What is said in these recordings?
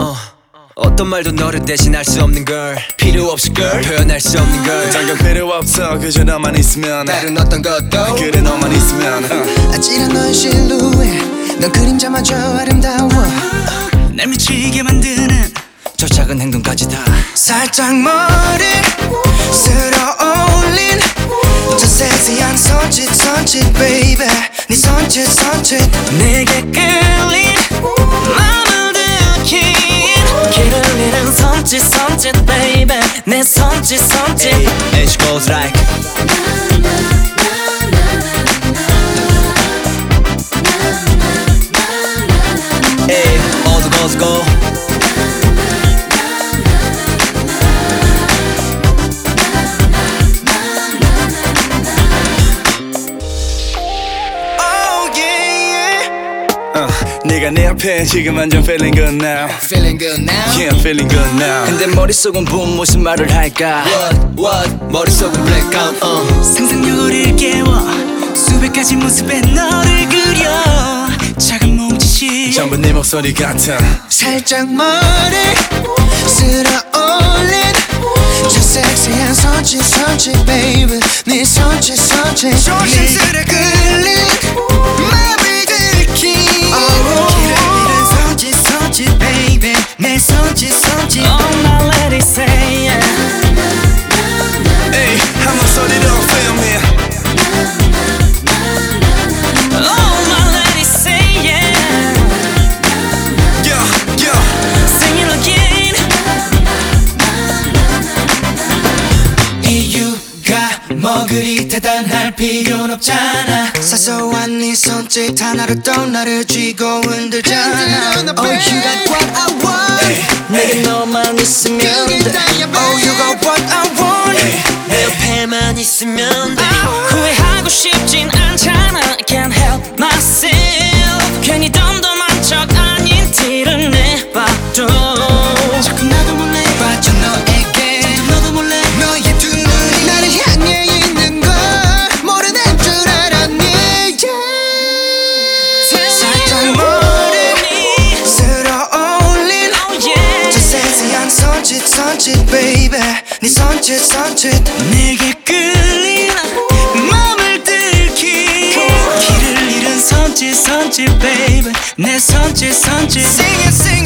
어, 어떤 말도 너를 대신할 수 없는 걸 필요 없이 걸 표현할 수 없는 걸. 당연 필요 없어. 그저 너만 있으면 다른 어떤 것도 그래 너만 있으면. 어. 아찔한 너의 실루엣. 넌 그림자마저 아름다워. 날 미치게 만드는 저 작은 행동까지 다. 살짝 머리 쓸어 손짓 손짓 baby 네 손짓 손짓 내게 끌린 맘을 들킨 길을 잃은 손짓 손짓 baby 내 손짓 손짓 And she goes like Hey, all the girls go 네가 내 앞에 지금 완전 feeling good now. Feeling good now? Yeah feeling good now. 근데 머릿속은 붐 무슨 말을 할까? What, what? 머릿속은 blackout uh. 상상력을 깨워 수백 가지 모습의 너를 그려. 작은 몸짓이 전부 네 목소리 같아. 살짝 머리 쓸어 올린 저 섹시한 손짓 손짓 baby. 네 손짓 손짓. 조심스레 뭐 그리 대단할 필요는 없잖아. 사소한 네 손짓 하나로 또 나를 쥐고 흔들잖아. Oh you got what I want. 내게 너만 있으면 돼. Oh you got what I want. 내 옆에만 있으면 손짓 baby. 네 손짓 손짓. 내게 끌린 맘을 들킨 길을 잃은 손짓 손짓 baby. 내 손짓 손짓. Sing it sing it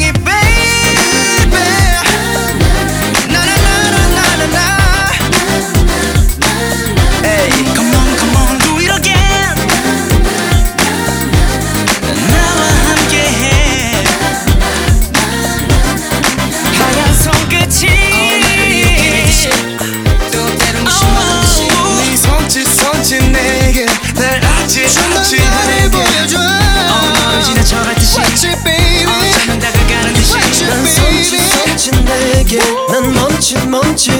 게난 멈칫 멈칫